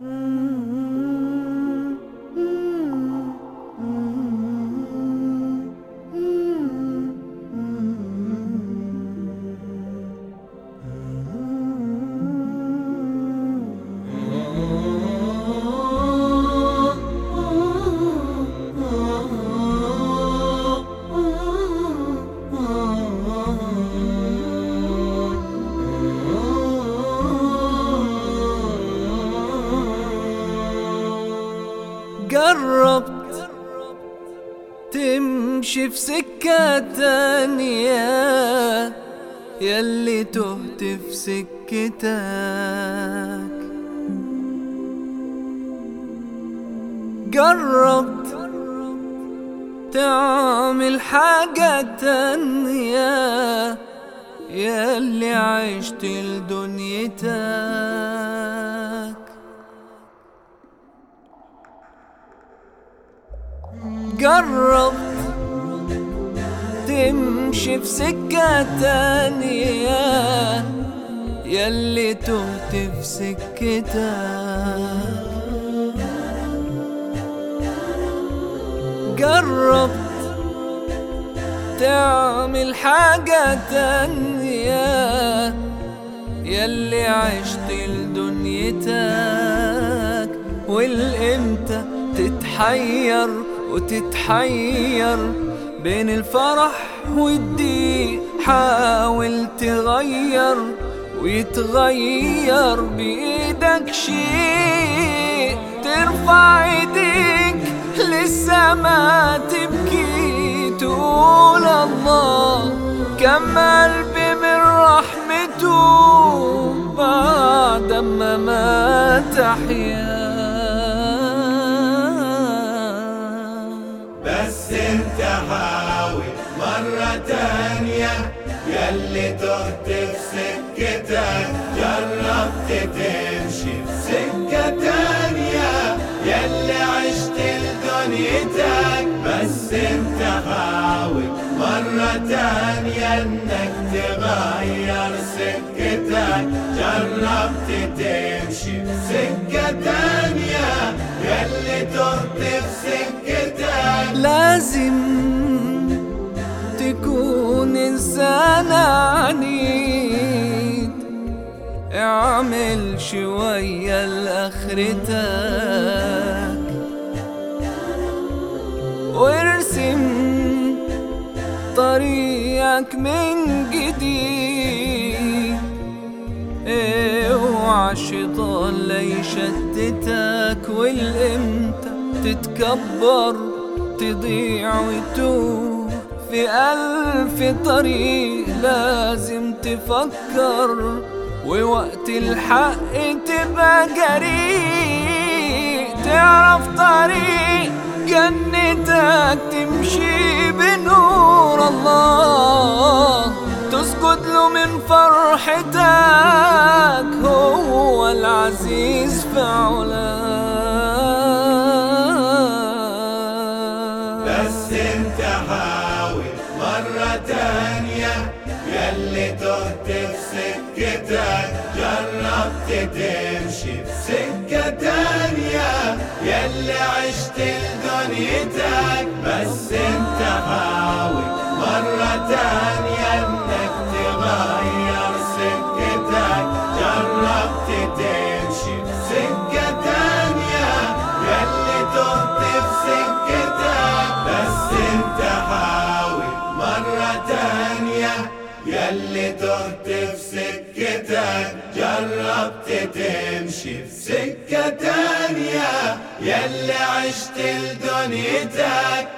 Mm. جربت تمشي في سكة تانية ياللي تهت في سكتك. جربت تعمل حاجة تانية ياللي عشت لدنيتك. جربت تمشي في سكة تانية ياللي تهت في سكتك جربت تعمل حاجة تانية ياللي عشت لدنيتك والامتى تتحير وتتحير بين الفرح والضيق حاول تغير ويتغير بإيدك شيء. ترفع ايديك للسما تبكي. تقول الله كم قلبي من رحمته بعد ما مات أحيا انت مرة تانية ياللي تهت في سكتك جربت تمشي في سكة تانية ياللي عشت لدنيتك بس انت حاول مرة تانية انك تغير سكتك جربت تمشي في سكة تانية ياللي تهت في سكتك لازم تكون إنسان عنيد اعمل شوية لآخرتك وارسم طريقك من جديد اوعى الشيطان لا يشتتك والامتى تتكبر؟ تضيع وتوه في ألف طريق لازم تفكر، ووقت الحق تبقى جريء. تعرف طريق جنتك تمشي بنور الله. تسجد له من فرحتك العزيز بس انت حاول مرة تانية ياللي تهت في سكتك جربت تمشي في سكة تانية ياللي عشت لدنيتك بس انت حاول مرة تانية انك تغير يلي تهت في سكتك جربت تمشي في سكة تانية يلي عشت لدنيتك